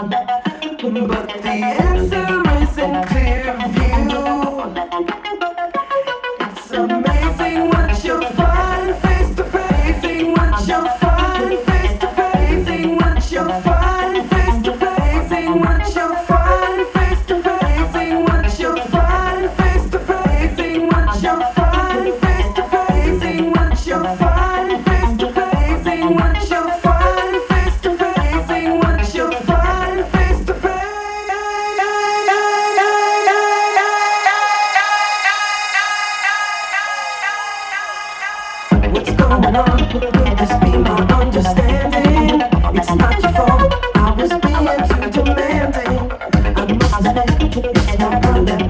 But the answer I turned away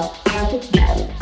now, out now.